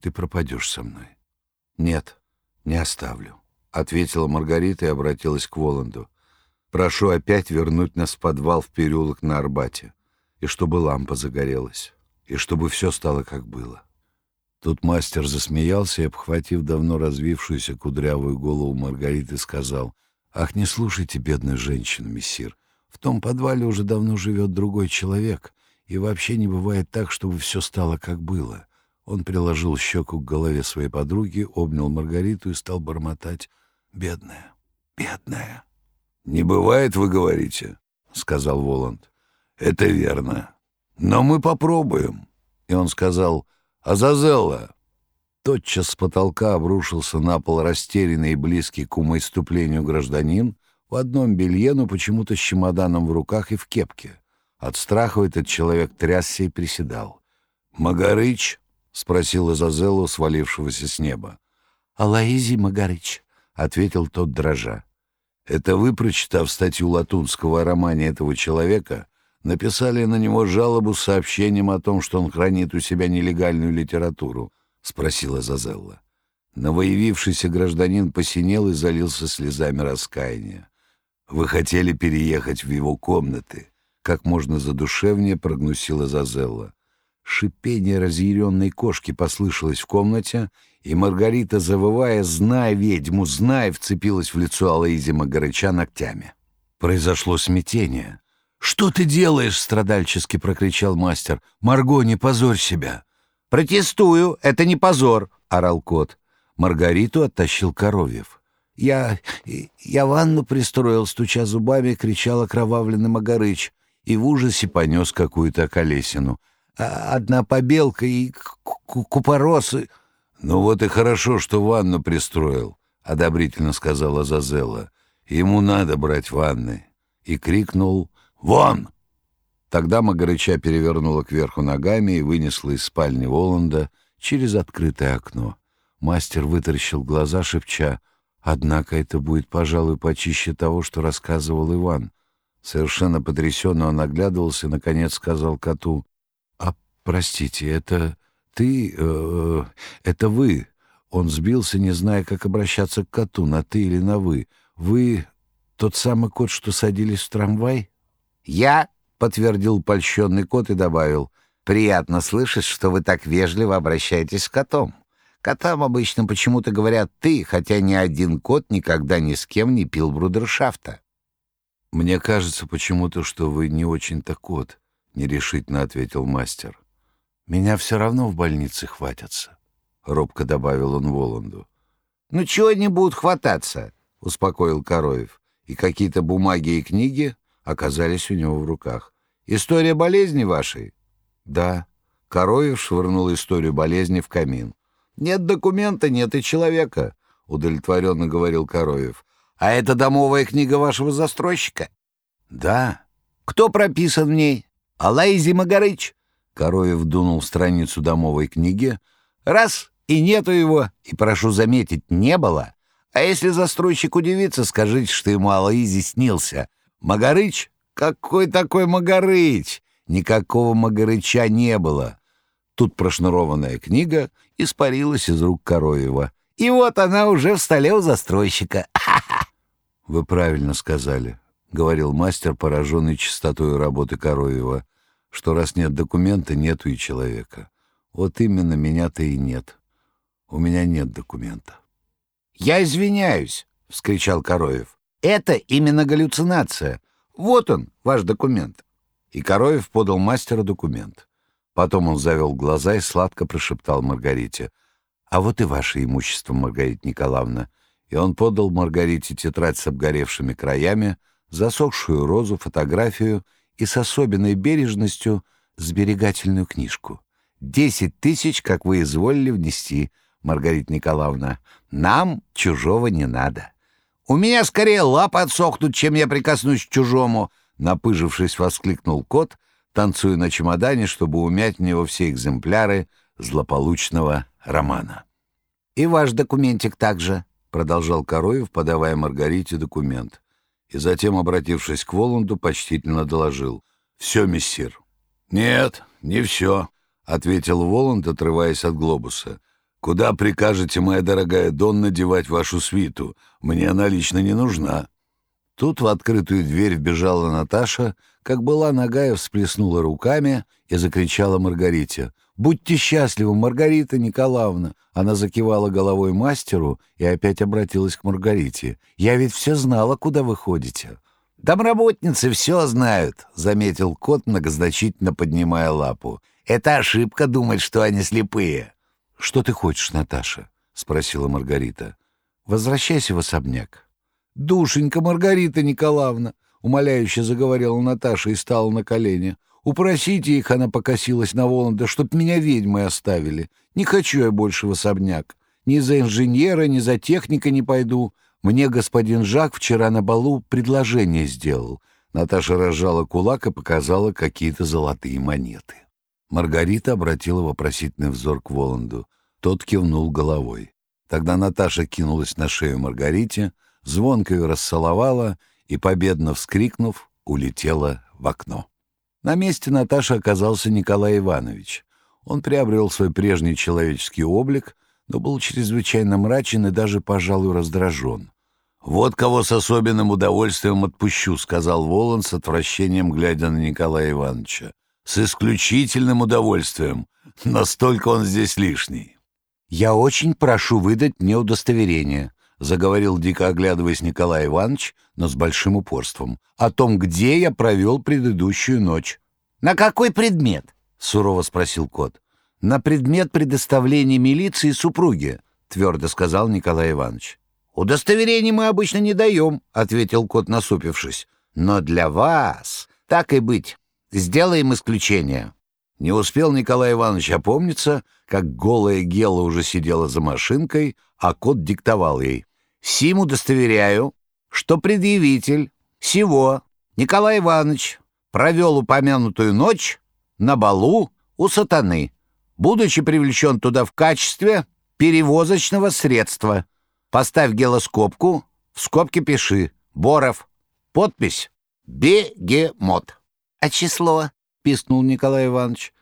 Ты пропадешь со мной». «Нет, не оставлю», — ответила Маргарита и обратилась к Воланду. Прошу опять вернуть нас в подвал в переулок на Арбате, и чтобы лампа загорелась, и чтобы все стало как было. Тут мастер засмеялся и, обхватив давно развившуюся кудрявую голову Маргариты, сказал, «Ах, не слушайте бедную женщину, мессир. В том подвале уже давно живет другой человек, и вообще не бывает так, чтобы все стало как было». Он приложил щеку к голове своей подруги, обнял Маргариту и стал бормотать, «Бедная, бедная». «Не бывает, вы говорите», — сказал Воланд. «Это верно. Но мы попробуем». И он сказал «Азазелла». Тотчас с потолка обрушился на пол растерянный и близкий к умоиступлению гражданин в одном белье, но почему-то с чемоданом в руках и в кепке. От страха этот человек трясся и приседал. «Магарыч?» — спросил Азазеллу, свалившегося с неба. «Алаизи Магарыч», — ответил тот дрожа. Это вы, прочитав статью Латунского о романе этого человека, написали на него жалобу с сообщением о том, что он хранит у себя нелегальную литературу? — спросила Зазелла. Новоявившийся гражданин посинел и залился слезами раскаяния. «Вы хотели переехать в его комнаты?» Как можно задушевнее прогнусила Зазелла. Шипение разъяренной кошки послышалось в комнате, и Маргарита, завывая «Знай ведьму, знай!» вцепилась в лицо Алаизи Магарыча ногтями. Произошло смятение. «Что ты делаешь?» — страдальчески прокричал мастер. «Марго, не позорь себя!» «Протестую, это не позор!» — орал кот. Маргариту оттащил Коровьев. «Я... я ванну пристроил, стуча зубами, кричал окровавленный Магарыч и в ужасе понес какую-то колесину. А одна побелка и купоросы...» «Ну вот и хорошо, что ванну пристроил», — одобрительно сказала Зазела. «Ему надо брать ванны». И крикнул «Вон!». Тогда Магарыча перевернула кверху ногами и вынесла из спальни Воланда через открытое окно. Мастер вытаращил глаза, шепча, «Однако это будет, пожалуй, почище того, что рассказывал Иван». Совершенно потрясенно он оглядывался и, наконец, сказал коту, «А, простите, это ты... Э, это вы?» Он сбился, не зная, как обращаться к коту, на «ты» или на «вы». «Вы тот самый кот, что садились в трамвай?» «Я», — подтвердил польщенный кот и добавил, «приятно слышать, что вы так вежливо обращаетесь с котом. Котам обычно почему-то говорят «ты», хотя ни один кот никогда ни с кем не пил брудершафта». «Мне кажется почему-то, что вы не очень-то кот», — нерешительно ответил мастер. «Меня все равно в больнице хватятся», — робко добавил он Воланду. «Ну чего они будут хвататься?» — успокоил Короев. И какие-то бумаги и книги оказались у него в руках. «История болезни вашей?» «Да». Короев швырнул историю болезни в камин. «Нет документа, нет и человека», — удовлетворенно говорил Короев. «А это домовая книга вашего застройщика?» «Да». «Кто прописан в ней?» «Алаизи Магарыч». Короев дунул страницу домовой книги. «Раз, и нету его, и, прошу заметить, не было. А если застройщик удивится, скажите, что ему Алаизи снился. Магарыч? Какой такой Магарыч? Никакого Магарыча не было». Тут прошнурованная книга испарилась из рук Короева. И вот она уже в столе у застройщика. (laughs) «Вы правильно сказали», — говорил мастер, пораженный чистотой работы Короева, «что раз нет документа, нету и человека. Вот именно меня-то и нет. У меня нет документа». «Я извиняюсь», — вскричал Короев. «Это именно галлюцинация. Вот он, ваш документ». И Короев подал мастеру документ. Потом он завел глаза и сладко прошептал Маргарите. «А вот и ваше имущество, Маргарита Николаевна». И он подал Маргарите тетрадь с обгоревшими краями, засохшую розу, фотографию и с особенной бережностью сберегательную книжку. «Десять тысяч, как вы изволили внести, Маргарита Николаевна. Нам чужого не надо». «У меня скорее лапы отсохнут, чем я прикоснусь к чужому», — напыжившись, воскликнул кот — танцуя на чемодане, чтобы умять в него все экземпляры злополучного романа. «И ваш документик также», — продолжал Короев, подавая Маргарите документ. И затем, обратившись к Воланду, почтительно доложил. «Все, мессир». «Нет, не все», — ответил Воланд, отрываясь от глобуса. «Куда прикажете, моя дорогая Донна, девать вашу свиту? Мне она лично не нужна». Тут в открытую дверь вбежала Наташа, как была ногая, всплеснула руками и закричала Маргарите. «Будьте счастливы, Маргарита Николаевна!» Она закивала головой мастеру и опять обратилась к Маргарите. «Я ведь все знала, куда вы ходите». «Домработницы все знают», — заметил кот, многозначительно поднимая лапу. «Это ошибка думать, что они слепые». «Что ты хочешь, Наташа?» — спросила Маргарита. «Возвращайся в особняк. «Душенька Маргарита Николаевна!» — умоляюще заговорила Наташа и стала на колени. «Упросите их», — она покосилась на Воланда, — «чтоб меня ведьмой оставили. Не хочу я больше в особняк. Ни за инженера, ни за техника не пойду. Мне господин Жак вчера на балу предложение сделал». Наташа разжала кулак и показала какие-то золотые монеты. Маргарита обратила вопросительный взор к Воланду. Тот кивнул головой. Тогда Наташа кинулась на шею Маргарите — звонко ее расцеловала и, победно вскрикнув, улетела в окно. На месте Наташи оказался Николай Иванович. Он приобрел свой прежний человеческий облик, но был чрезвычайно мрачен и даже, пожалуй, раздражен. «Вот кого с особенным удовольствием отпущу», — сказал Волан с отвращением, глядя на Николая Ивановича. «С исключительным удовольствием. Настолько он здесь лишний». «Я очень прошу выдать мне удостоверение», заговорил дико оглядываясь Николай Иванович, но с большим упорством, о том, где я провел предыдущую ночь. «На какой предмет?» — сурово спросил кот. «На предмет предоставления милиции супруги», — твердо сказал Николай Иванович. «Удостоверений мы обычно не даем», — ответил кот, насупившись. «Но для вас, так и быть, сделаем исключение». Не успел Николай Иванович опомниться, как голая Гела уже сидела за машинкой, а кот диктовал ей. «Сим удостоверяю, что предъявитель всего Николай Иванович провел упомянутую ночь на балу у сатаны, будучи привлечен туда в качестве перевозочного средства. Поставь гелоскопку, в скобке пиши «Боров». Подпись «Бегемот». «А число?» — пискнул Николай Иванович.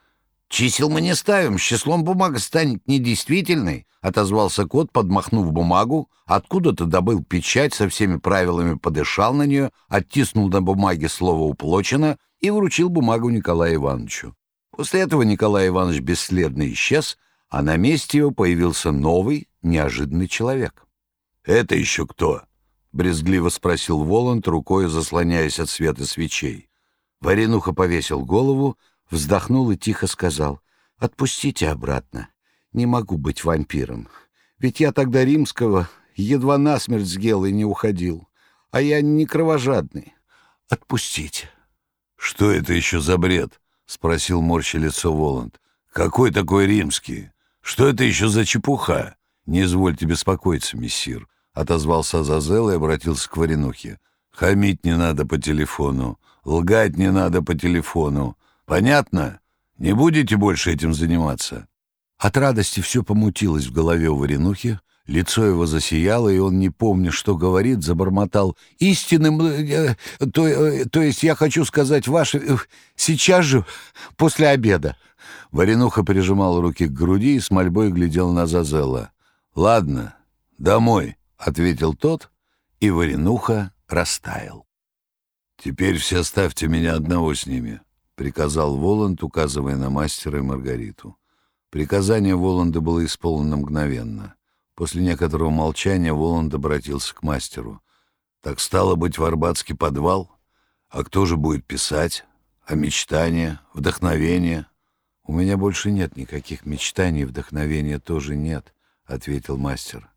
«Чисел мы не ставим, с числом бумага станет недействительной», — отозвался кот, подмахнув бумагу, откуда-то добыл печать со всеми правилами, подышал на нее, оттиснул на бумаге слово «уплочено» и вручил бумагу Николаю Ивановичу. После этого Николай Иванович бесследно исчез, а на месте его появился новый, неожиданный человек. «Это еще кто?» — брезгливо спросил Воланд, рукой заслоняясь от света свечей. Варенуха повесил голову, вздохнул и тихо сказал, «Отпустите обратно. Не могу быть вампиром. Ведь я тогда римского едва насмерть съел и не уходил. А я не кровожадный. Отпустите». «Что это еще за бред?» — спросил морща лицо Воланд. «Какой такой римский? Что это еще за чепуха? Не извольте беспокоиться, мессир», — отозвался Азазел и обратился к Варенухе. «Хамить не надо по телефону, лгать не надо по телефону. Понятно? Не будете больше этим заниматься?» От радости все помутилось в голове у Варенухи, лицо его засияло, и он, не помня, что говорит, забормотал «Истинным... Э, то, э, то есть я хочу сказать, ваше... Э, сейчас же, после обеда». Варенуха прижимал руки к груди и с мольбой глядел на Зазела. «Ладно, домой», — ответил тот, и Варенуха растаял. «Теперь все оставьте меня одного с ними», приказал Воланд, указывая на мастера и Маргариту. Приказание Воланда было исполнено мгновенно. После некоторого молчания Воланд обратился к мастеру. «Так стало быть, в Арбатский подвал? А кто же будет писать? А мечтания? Вдохновение?» «У меня больше нет никаких мечтаний, вдохновения тоже нет», — ответил мастер.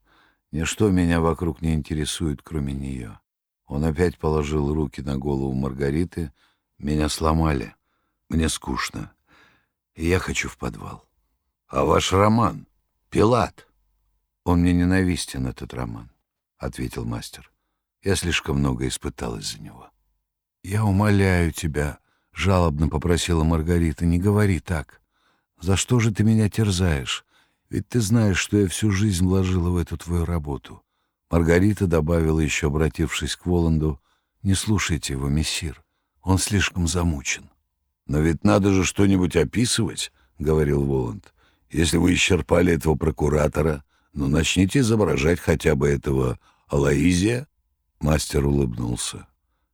«Ничто меня вокруг не интересует, кроме нее». Он опять положил руки на голову Маргариты. «Меня сломали». Мне скучно, и я хочу в подвал. А ваш роман? Пилат? Он мне ненавистен, этот роман, — ответил мастер. Я слишком много испытал из-за него. Я умоляю тебя, — жалобно попросила Маргарита, — не говори так. За что же ты меня терзаешь? Ведь ты знаешь, что я всю жизнь вложила в эту твою работу. Маргарита добавила, еще обратившись к Воланду, — не слушайте его, мессир, он слишком замучен. «Но ведь надо же что-нибудь описывать», — говорил Воланд. «Если вы исчерпали этого прокуратора, ну, начните изображать хотя бы этого Алаизия». Мастер улыбнулся.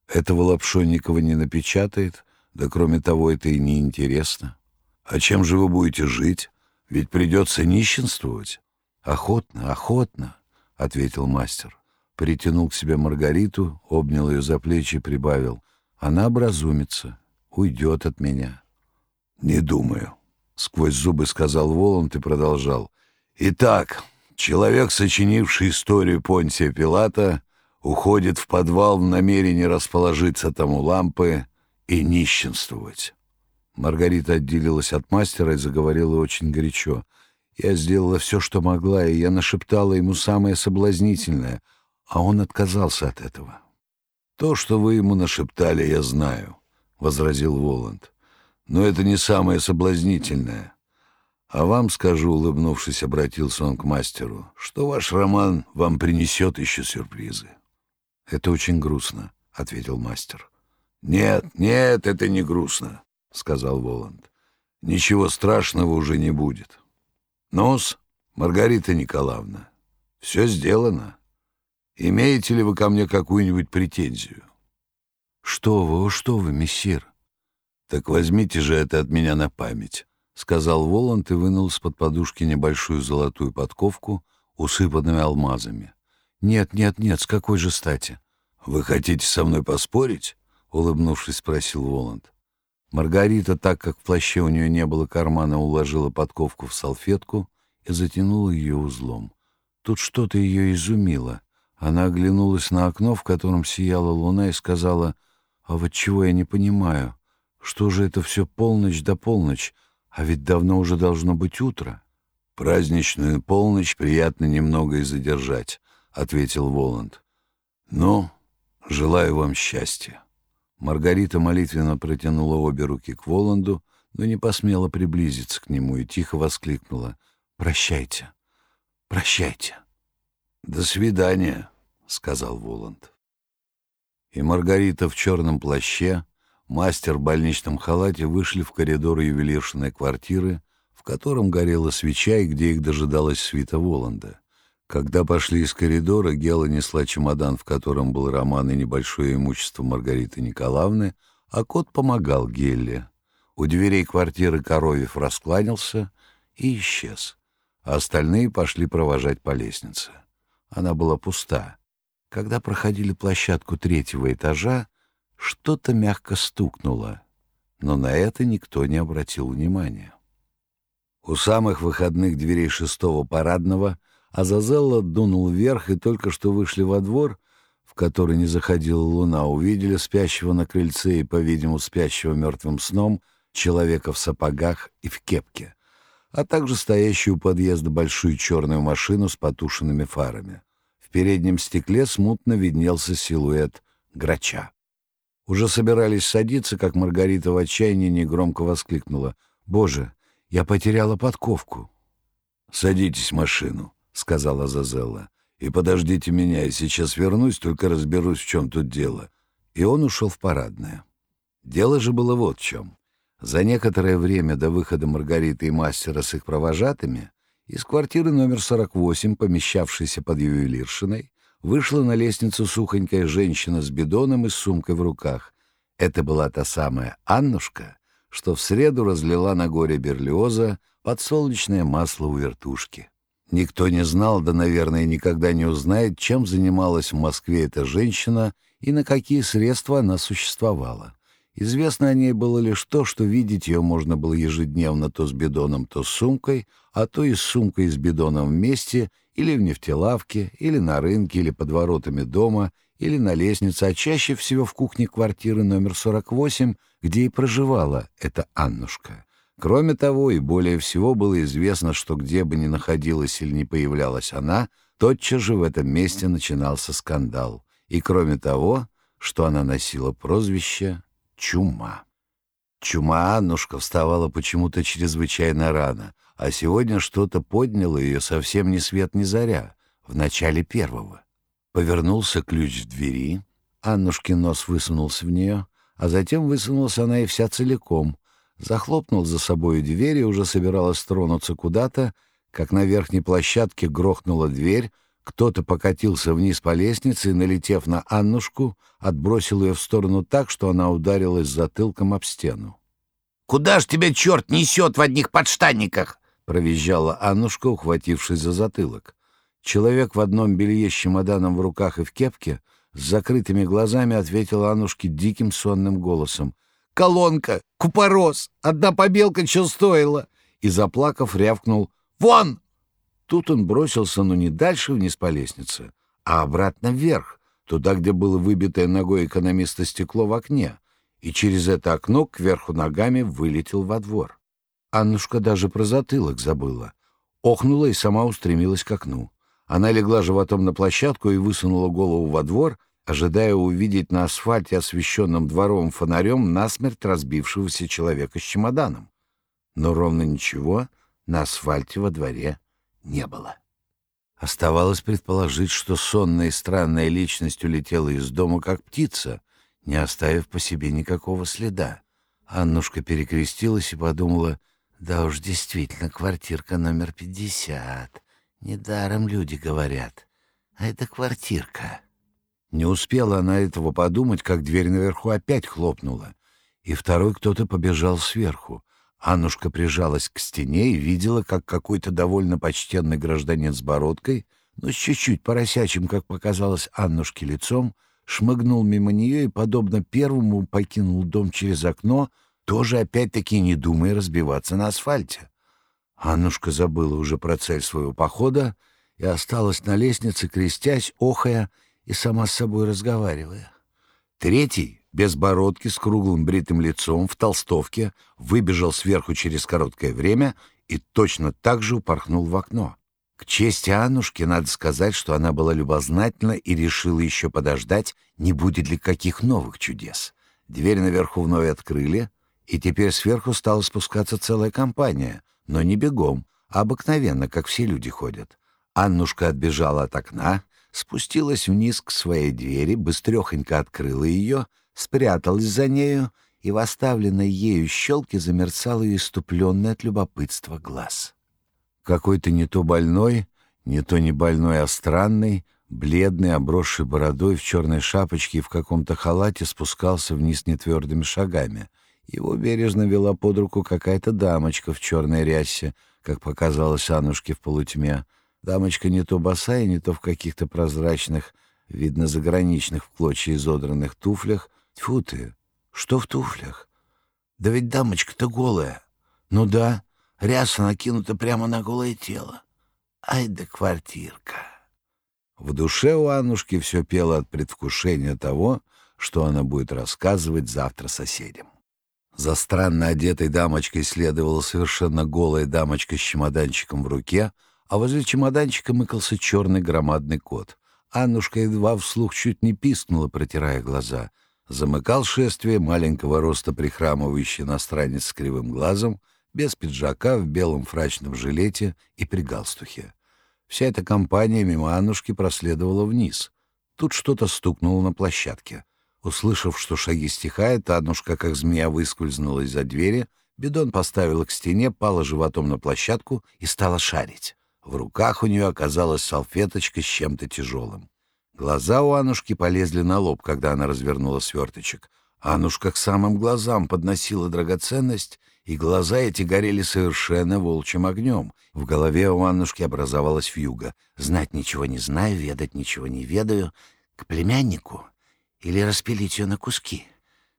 «Этого Лапшонникова не напечатает, да кроме того, это и не интересно. А чем же вы будете жить? Ведь придется нищенствовать». «Охотно, охотно», — ответил мастер. Притянул к себе Маргариту, обнял ее за плечи и прибавил. «Она образумится, уйдет от меня. «Не думаю», — сквозь зубы сказал Воланд и продолжал. «Итак, человек, сочинивший историю Понтия Пилата, уходит в подвал в намерении расположиться там у лампы и нищенствовать». Маргарита отделилась от мастера и заговорила очень горячо. Я сделала все, что могла, и я нашептала ему самое соблазнительное, а он отказался от этого. То, что вы ему нашептали, я знаю. — возразил Воланд. «Но это не самое соблазнительное. А вам скажу, улыбнувшись, обратился он к мастеру, что ваш роман вам принесет еще сюрпризы». «Это очень грустно», — ответил мастер. «Нет, нет, это не грустно», — сказал Воланд. «Ничего страшного уже не будет. Нос, Маргарита Николаевна, все сделано. Имеете ли вы ко мне какую-нибудь претензию?» «Что вы, о что вы, мессир?» «Так возьмите же это от меня на память», — сказал Воланд и вынул из-под подушки небольшую золотую подковку, усыпанную алмазами. «Нет, нет, нет, с какой же стати?» «Вы хотите со мной поспорить?» — улыбнувшись, спросил Воланд. Маргарита, так как в плаще у нее не было кармана, уложила подковку в салфетку и затянула ее узлом. Тут что-то ее изумило. Она оглянулась на окно, в котором сияла луна, и сказала, «А вот чего я не понимаю? Что же это все полночь да полночь? А ведь давно уже должно быть утро». «Праздничную полночь приятно немного и задержать», — ответил Воланд. «Ну, желаю вам счастья». Маргарита молитвенно протянула обе руки к Воланду, но не посмела приблизиться к нему и тихо воскликнула «Прощайте, прощайте». «До свидания», — сказал Воланд. И Маргарита в черном плаще, мастер в больничном халате вышли в коридор ювелиршиной квартиры, в котором горела свеча и где их дожидалась свита Воланда. Когда пошли из коридора, Гела несла чемодан, в котором был роман и небольшое имущество Маргариты Николаевны, а кот помогал Гелле. У дверей квартиры Коровьев раскланялся и исчез, а остальные пошли провожать по лестнице. Она была пуста. Когда проходили площадку третьего этажа, что-то мягко стукнуло, но на это никто не обратил внимания. У самых выходных дверей шестого парадного — Азазелла дунул вверх, и только что вышли во двор, в который не заходила луна, увидели спящего на крыльце и, по-видимому, спящего мертвым сном человека в сапогах и в кепке, а также стоящую у подъезда большую черную машину с потушенными фарами. В переднем стекле смутно виднелся силуэт грача. Уже собирались садиться, как Маргарита в отчаянии негромко воскликнула. «Боже, я потеряла подковку!» «Садитесь в машину», — сказала Зазелла. «И подождите меня, я сейчас вернусь, только разберусь, в чем тут дело». И он ушел в парадное. Дело же было вот в чем. За некоторое время до выхода Маргариты и мастера с их провожатыми из квартиры номер 48, помещавшейся под ювелиршиной, вышла на лестницу сухонькая женщина с бидоном и сумкой в руках. Это была та самая Аннушка, что в среду разлила на горе Берлиоза подсолнечное масло у вертушки. Никто не знал, да, наверное, никогда не узнает, чем занималась в Москве эта женщина и на какие средства она существовала. Известно о ней было лишь то, что видеть ее можно было ежедневно то с бидоном, то с сумкой, а то и с сумкой с бидоном вместе, или в нефтелавке, или на рынке, или под воротами дома, или на лестнице, а чаще всего в кухне квартиры номер 48, где и проживала эта Аннушка. Кроме того, и более всего было известно, что где бы ни находилась или не появлялась она, тотчас же в этом месте начинался скандал. И кроме того, что она носила прозвище «Чума». Чума Аннушка вставала почему-то чрезвычайно рано, а сегодня что-то подняло ее совсем ни свет ни заря, в начале первого. Повернулся ключ в двери, Аннушкин нос высунулся в нее, а затем высунулась она и вся целиком, захлопнул за собой дверь и уже собиралась тронуться куда-то, как на верхней площадке грохнула дверь, кто-то покатился вниз по лестнице и, налетев на Аннушку, отбросил ее в сторону так, что она ударилась затылком об стену. «Куда ж тебя черт несет в одних подштанниках?» — провизжала Аннушка, ухватившись за затылок. Человек в одном белье с чемоданом в руках и в кепке с закрытыми глазами ответил Аннушке диким сонным голосом — колонка, купорос, одна побелка что стоила!» И, заплакав, рявкнул «Вон!» Тут он бросился, но не дальше вниз по лестнице, а обратно вверх, туда, где было выбитое ногой экономиста стекло в окне, и через это окно кверху ногами вылетел во двор. Аннушка даже про затылок забыла. Охнула и сама устремилась к окну. Она легла животом на площадку и высунула голову во двор, ожидая увидеть на асфальте, освещенном дворовым фонарем, насмерть разбившегося человека с чемоданом. Но ровно ничего на асфальте во дворе не было. Оставалось предположить, что сонная и странная личность улетела из дома как птица, не оставив по себе никакого следа. Аннушка перекрестилась и подумала, да уж действительно квартирка номер пятьдесят. Недаром люди говорят, а это квартирка. Не успела она этого подумать, как дверь наверху опять хлопнула, и второй кто-то побежал сверху. Аннушка прижалась к стене и видела, как какой-то довольно почтенный гражданин с бородкой но с чуть-чуть поросячим, как показалось Аннушке лицом, шмыгнул мимо нее и, подобно первому, покинул дом через окно, тоже опять-таки не думая разбиваться на асфальте. Аннушка забыла уже про цель своего похода и осталась на лестнице, крестясь, охая и сама с собой разговаривая. Третий, без бородки, с круглым бритым лицом, в толстовке, выбежал сверху через короткое время и точно так же упорхнул в окно. К чести Аннушки надо сказать, что она была любознательна и решила еще подождать, не будет ли каких новых чудес. Дверь наверху вновь открыли, и теперь сверху стала спускаться целая компания, но не бегом, а обыкновенно, как все люди ходят. Аннушка отбежала от окна, спустилась вниз к своей двери, быстрехонько открыла ее, спряталась за нею, и в оставленной ею щелке замерцал ее иступленный от любопытства глаз. Какой-то не то больной, не то не больной, а странный, бледный, обросший бородой в черной шапочке и в каком-то халате спускался вниз нетвердыми шагами. Его бережно вела под руку какая-то дамочка в черной рясе, как показалось Аннушке в полутьме. Дамочка не то босая, не то в каких-то прозрачных, видно, заграничных в клочья изодранных туфлях. Тьфу ты, что в туфлях? Да ведь дамочка-то голая. Ну да, ряса накинута прямо на голое тело. Ай да квартирка. В душе у Аннушки все пело от предвкушения того, что она будет рассказывать завтра соседям. За странно одетой дамочкой следовала совершенно голая дамочка с чемоданчиком в руке — а возле чемоданчика мыкался черный громадный кот. Аннушка едва вслух чуть не пискнула, протирая глаза. Замыкал шествие маленького роста прихрамывающий иностранец с кривым глазом, без пиджака, в белом фрачном жилете и при галстухе. Вся эта компания мимо Аннушки проследовала вниз. Тут что-то стукнуло на площадке. Услышав, что шаги стихают, Аннушка, как змея, выскользнула из-за двери, бидон поставила к стене, пала животом на площадку и стала шарить. В руках у нее оказалась салфеточка с чем-то тяжелым. Глаза у Анушки полезли на лоб, когда она развернула сверточек. Анушка к самым глазам подносила драгоценность, и глаза эти горели совершенно волчьим огнем. В голове у Аннушки образовалась вьюга. Знать ничего не знаю, ведать ничего не ведаю. К племяннику? Или распилить ее на куски?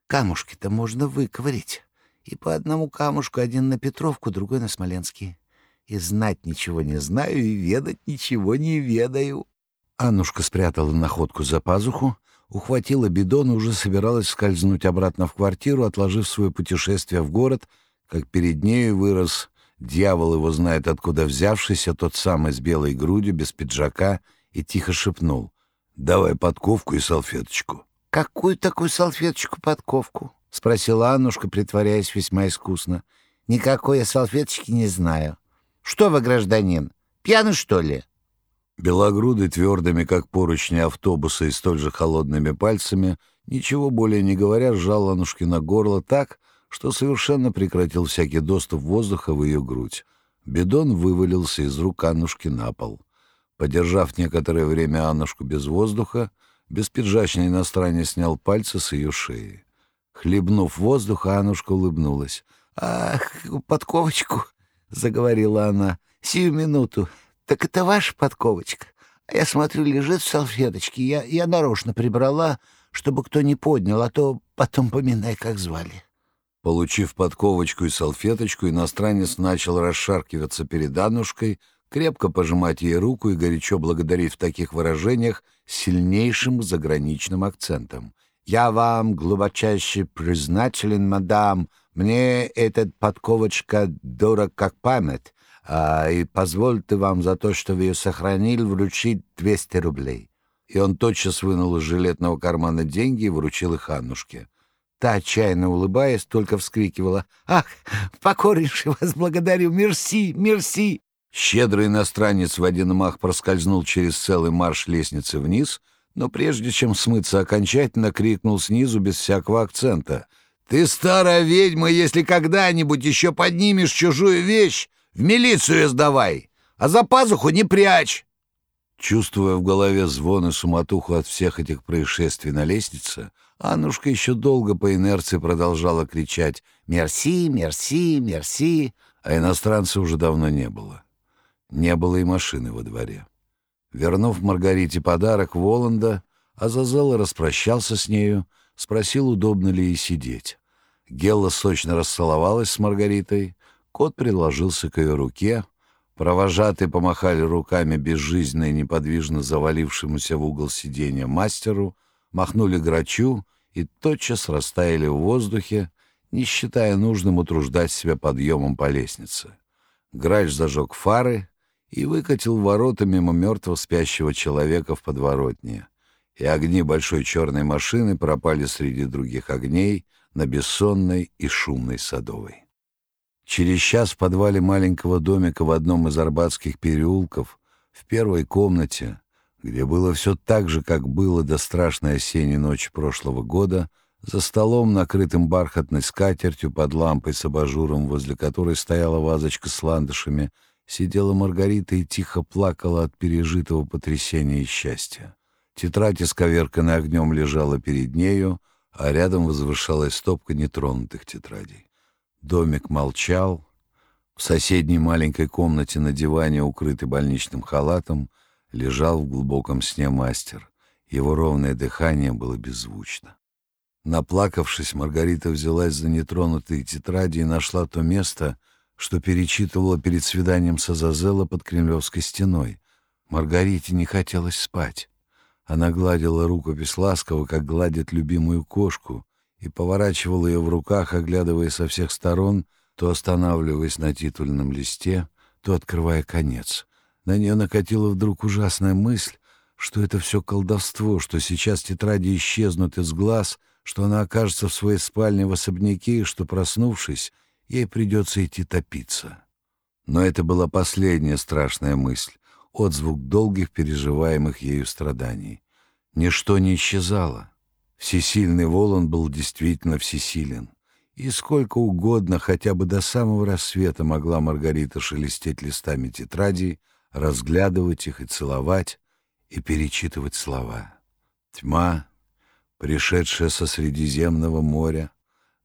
Камушки-то можно выковырить. И по одному камушку один на Петровку, другой на Смоленский и знать ничего не знаю, и ведать ничего не ведаю». Аннушка спрятала находку за пазуху, ухватила бидон и уже собиралась скользнуть обратно в квартиру, отложив свое путешествие в город, как перед нею вырос дьявол его знает откуда взявшийся, тот самый с белой грудью, без пиджака, и тихо шепнул «Давай подковку и салфеточку». «Какую такую салфеточку-подковку?» — спросила Аннушка, притворяясь весьма искусно. «Никакой я салфеточки не знаю». Что вы, гражданин, пьяный, что ли?» Белогрудый, твердыми, как поручни автобуса и столь же холодными пальцами, ничего более не говоря, сжал Анушкина горло так, что совершенно прекратил всякий доступ воздуха в ее грудь. Бидон вывалился из рук Аннушки на пол. Подержав некоторое время Аннушку без воздуха, беспиджачный иностранец снял пальцы с ее шеи. Хлебнув воздуха, Аннушка улыбнулась. «Ах, подковочку — заговорила она. «Сию минуту. Так это ваша подковочка? Я смотрю, лежит в салфеточке. Я, я нарочно прибрала, чтобы кто не поднял, а то потом поминай, как звали». Получив подковочку и салфеточку, иностранец начал расшаркиваться перед Аннушкой, крепко пожимать ей руку и горячо благодарить в таких выражениях сильнейшим заграничным акцентом. «Я вам глубочайше признателен, мадам, мне этот подковочка дорог как память, а, и позвольте вам за то, что вы ее сохранили, вручить 200 рублей». И он тотчас вынул из жилетного кармана деньги и вручил их Аннушке. Та, отчаянно улыбаясь, только вскрикивала. «Ах, покорнейше вас благодарю! Мерси, мерси!» Щедрый иностранец в один мах проскользнул через целый марш лестницы вниз, но прежде чем смыться окончательно, крикнул снизу без всякого акцента — ты, старая ведьма, если когда-нибудь еще поднимешь чужую вещь, в милицию сдавай, а за пазуху не прячь. Чувствуя в голове звон и суматуху от всех этих происшествий на лестнице, Аннушка еще долго по инерции продолжала кричать «Мерси, мерси, мерси», а иностранца уже давно не было. Не было и машины во дворе. Вернув Маргарите подарок Воланда, Азазел распрощался с нею, спросил, удобно ли ей сидеть. Гелла сочно расцеловалась с Маргаритой, кот приложился к ее руке, провожатые помахали руками безжизненно и неподвижно завалившемуся в угол сиденья мастеру, махнули грачу и тотчас растаяли в воздухе, не считая нужным утруждать себя подъемом по лестнице. Грач зажег фары и выкатил ворота мимо мертвого спящего человека в подворотне, и огни большой черной машины пропали среди других огней на бессонной и шумной Садовой. Через час в подвале маленького домика в одном из арбатских переулков, в первой комнате, где было все так же, как было до страшной осенней ночи прошлого года, за столом, накрытым бархатной скатертью под лампой с абажуром, возле которой стояла вазочка с ландышами, сидела Маргарита и тихо плакала от пережитого потрясения и счастья. Тетрадь, исковерканная огнем, лежала перед нею, а рядом возвышалась стопка нетронутых тетрадей. Домик молчал. В соседней маленькой комнате на диване, укрытый больничным халатом, лежал в глубоком сне мастер. Его ровное дыхание было беззвучно. Наплакавшись, Маргарита взялась за нетронутые тетради и нашла то место, что перечитывала перед свиданием с Азазела под Кремлевской стеной. Маргарите не хотелось спать. Она гладила рукопись ласково, как гладит любимую кошку, и поворачивала ее в руках, оглядывая со всех сторон, то останавливаясь на титульном листе, то открывая конец. На нее накатила вдруг ужасная мысль, что это все колдовство, что сейчас тетради исчезнут из глаз, что она окажется в своей спальне в особняке и что, проснувшись, ей придется идти топиться. Но это была последняя страшная мысль, отзвук долгих переживаемых ею страданий. Ничто не исчезало. Всесильный Волан был действительно всесилен. И сколько угодно, хотя бы до самого рассвета могла Маргарита шелестеть листами тетрадей, разглядывать их и целовать, и перечитывать слова. Тьма, пришедшая со Средиземного моря,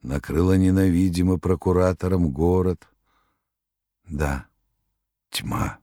накрыла ненавидимо прокуратором город. Да, тьма.